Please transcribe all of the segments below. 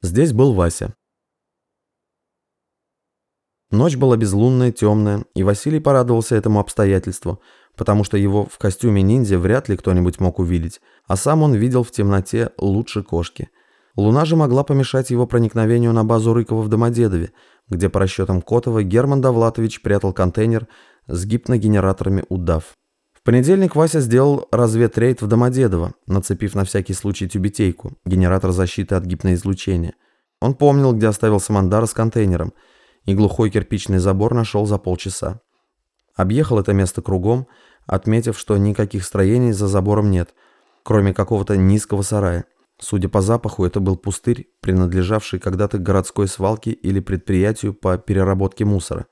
Здесь был Вася. Ночь была безлунная, темная, и Василий порадовался этому обстоятельству, потому что его в костюме ниндзя вряд ли кто-нибудь мог увидеть, а сам он видел в темноте лучше кошки. Луна же могла помешать его проникновению на базу Рыкова в Домодедове, где по расчетам Котова Герман Довлатович прятал контейнер с гипногенераторами удав. Понедельник Вася сделал разведрейд в Домодедово, нацепив на всякий случай тюбетейку, генератор защиты от гипноизлучения. Он помнил, где оставил Самандара с контейнером, и глухой кирпичный забор нашел за полчаса. Объехал это место кругом, отметив, что никаких строений за забором нет, кроме какого-то низкого сарая. Судя по запаху, это был пустырь, принадлежавший когда-то городской свалке или предприятию по переработке мусора.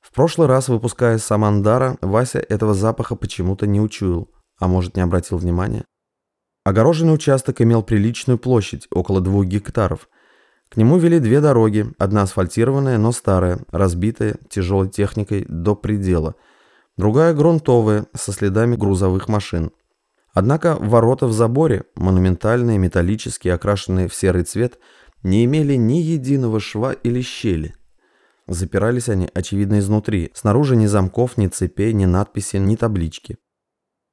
В прошлый раз, выпуская Самандара, Вася этого запаха почему-то не учуял, а может не обратил внимания. Огороженный участок имел приличную площадь, около двух гектаров. К нему вели две дороги, одна асфальтированная, но старая, разбитая тяжелой техникой до предела, другая грунтовая, со следами грузовых машин. Однако ворота в заборе, монументальные, металлические, окрашенные в серый цвет, не имели ни единого шва или щели. Запирались они, очевидно, изнутри. Снаружи ни замков, ни цепей, ни надписи, ни таблички.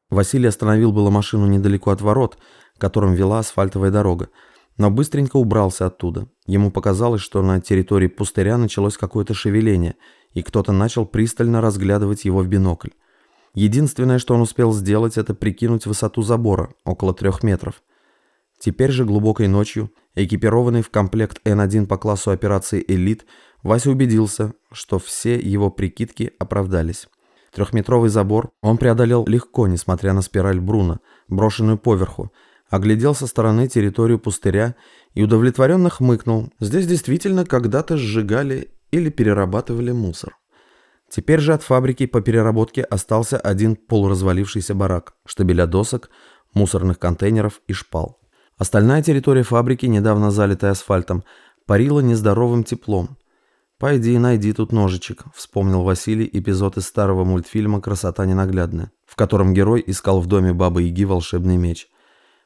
Василий остановил было машину недалеко от ворот, которым вела асфальтовая дорога, но быстренько убрался оттуда. Ему показалось, что на территории пустыря началось какое-то шевеление, и кто-то начал пристально разглядывать его в бинокль. Единственное, что он успел сделать, это прикинуть высоту забора, около трех метров. Теперь же глубокой ночью, экипированный в комплект Н1 по классу операции «Элит», Вася убедился, что все его прикидки оправдались. Трехметровый забор он преодолел легко, несмотря на спираль Бруна, брошенную поверху, оглядел со стороны территорию пустыря и удовлетворенно хмыкнул. Здесь действительно когда-то сжигали или перерабатывали мусор. Теперь же от фабрики по переработке остался один полуразвалившийся барак, штабеля досок, мусорных контейнеров и шпал. Остальная территория фабрики, недавно залитая асфальтом, парила нездоровым теплом. «Пойди и найди тут ножичек», — вспомнил Василий эпизод из старого мультфильма «Красота ненаглядная», в котором герой искал в доме Бабы-Яги волшебный меч.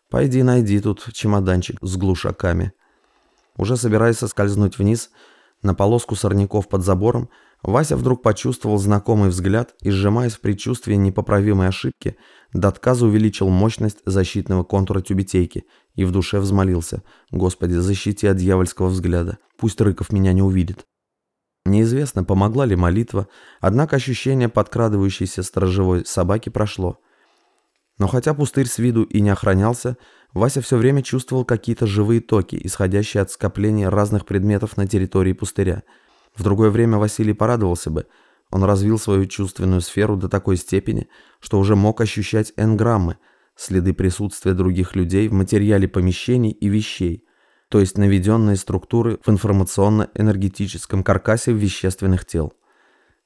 «Пойди найди тут чемоданчик с глушаками». Уже собираясь соскользнуть вниз, на полоску сорняков под забором, Вася вдруг почувствовал знакомый взгляд и, сжимаясь в предчувствии непоправимой ошибки, до отказа увеличил мощность защитного контура тюбетейки и в душе взмолился «Господи, защити от дьявольского взгляда, пусть Рыков меня не увидит». Неизвестно, помогла ли молитва, однако ощущение подкрадывающейся сторожевой собаки прошло. Но хотя пустырь с виду и не охранялся, Вася все время чувствовал какие-то живые токи, исходящие от скопления разных предметов на территории пустыря – в другое время Василий порадовался бы. Он развил свою чувственную сферу до такой степени, что уже мог ощущать энграммы, следы присутствия других людей в материале помещений и вещей, то есть наведенные структуры в информационно-энергетическом каркасе вещественных тел.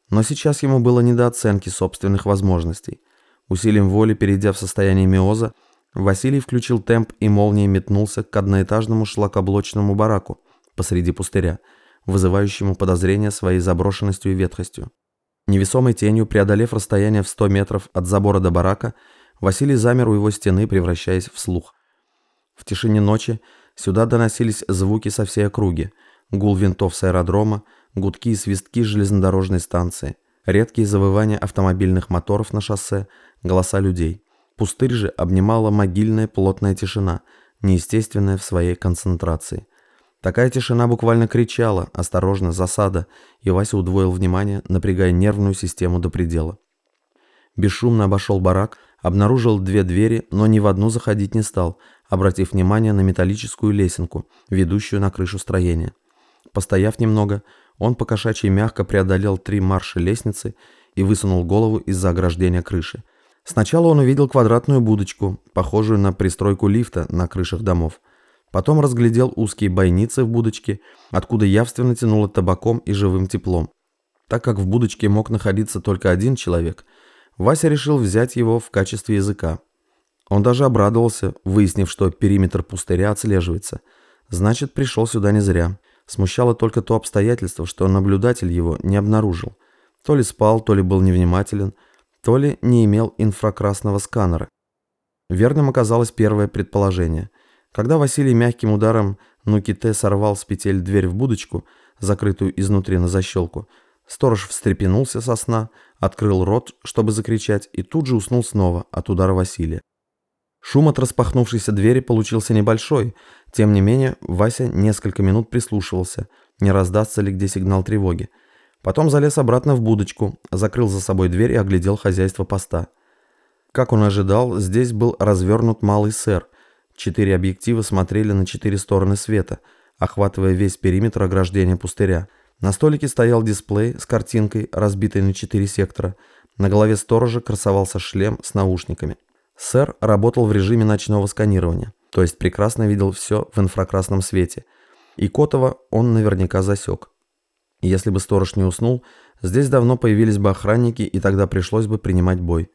Но сейчас ему было не до оценки собственных возможностей. Усилием воли, перейдя в состояние миоза, Василий включил темп и молнией метнулся к одноэтажному шлакоблочному бараку посреди пустыря – вызывающему подозрения своей заброшенностью и ветхостью. Невесомой тенью, преодолев расстояние в 100 метров от забора до барака, Василий замер у его стены, превращаясь в слух. В тишине ночи сюда доносились звуки со всей округи, гул винтов с аэродрома, гудки и свистки железнодорожной станции, редкие завывания автомобильных моторов на шоссе, голоса людей. Пустырь же обнимала могильная плотная тишина, неестественная в своей концентрации. Такая тишина буквально кричала «Осторожно, засада!» и Вася удвоил внимание, напрягая нервную систему до предела. Бесшумно обошел барак, обнаружил две двери, но ни в одну заходить не стал, обратив внимание на металлическую лесенку, ведущую на крышу строения. Постояв немного, он по мягко преодолел три марши лестницы и высунул голову из-за ограждения крыши. Сначала он увидел квадратную будочку, похожую на пристройку лифта на крышах домов. Потом разглядел узкие бойницы в будочке, откуда явственно тянуло табаком и живым теплом. Так как в будочке мог находиться только один человек, Вася решил взять его в качестве языка. Он даже обрадовался, выяснив, что периметр пустыря отслеживается. Значит, пришел сюда не зря. Смущало только то обстоятельство, что наблюдатель его не обнаружил. То ли спал, то ли был невнимателен, то ли не имел инфракрасного сканера. Верным оказалось первое предположение – когда Василий мягким ударом Нуките сорвал с петель дверь в будочку, закрытую изнутри на защелку. Сторож встрепенулся со сна, открыл рот, чтобы закричать, и тут же уснул снова от удара Василия. Шум от распахнувшейся двери получился небольшой. Тем не менее, Вася несколько минут прислушивался, не раздастся ли где сигнал тревоги. Потом залез обратно в будочку, закрыл за собой дверь и оглядел хозяйство поста. Как он ожидал, здесь был развернут малый сэр. Четыре объектива смотрели на четыре стороны света, охватывая весь периметр ограждения пустыря. На столике стоял дисплей с картинкой, разбитой на четыре сектора. На голове сторожа красовался шлем с наушниками. Сэр работал в режиме ночного сканирования, то есть прекрасно видел все в инфракрасном свете. И Котова он наверняка засек. Если бы сторож не уснул, здесь давно появились бы охранники, и тогда пришлось бы принимать бой.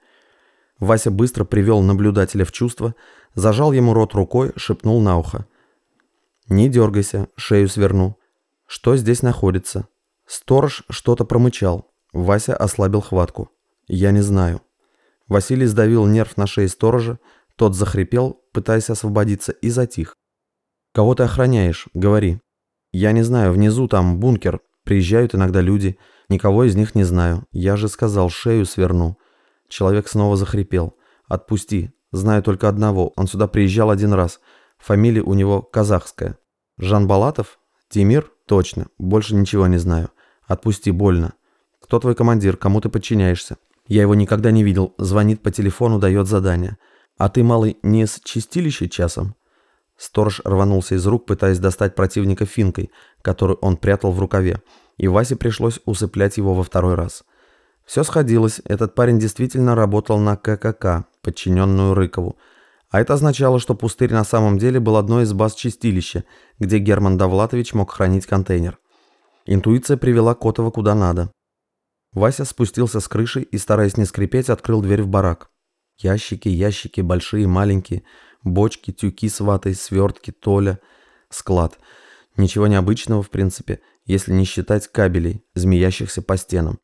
Вася быстро привел наблюдателя в чувство, зажал ему рот рукой, шепнул на ухо. «Не дергайся, шею сверну. Что здесь находится?» Сторож что-то промычал. Вася ослабил хватку. «Я не знаю». Василий сдавил нерв на шее сторожа, тот захрипел, пытаясь освободиться, и затих. «Кого ты охраняешь? Говори». «Я не знаю, внизу там бункер, приезжают иногда люди, никого из них не знаю. Я же сказал, шею сверну». Человек снова захрипел. «Отпусти. Знаю только одного, он сюда приезжал один раз. Фамилия у него казахская. Жан Балатов? Тимир? Точно. Больше ничего не знаю. Отпусти, больно. Кто твой командир, кому ты подчиняешься?» Я его никогда не видел. Звонит по телефону, дает задание. А ты, малый, не с чистилища часом?» Сторож рванулся из рук, пытаясь достать противника финкой, которую он прятал в рукаве, и Васе пришлось усыплять его во второй раз. Все сходилось, этот парень действительно работал на ККК, подчиненную Рыкову. А это означало, что пустырь на самом деле был одной из баз чистилища, где Герман Давлатович мог хранить контейнер. Интуиция привела Котова куда надо. Вася спустился с крыши и, стараясь не скрипеть, открыл дверь в барак. Ящики, ящики, большие, маленькие, бочки, тюки с ватой, свертки, толя, склад. Ничего необычного, в принципе, если не считать кабелей, змеящихся по стенам.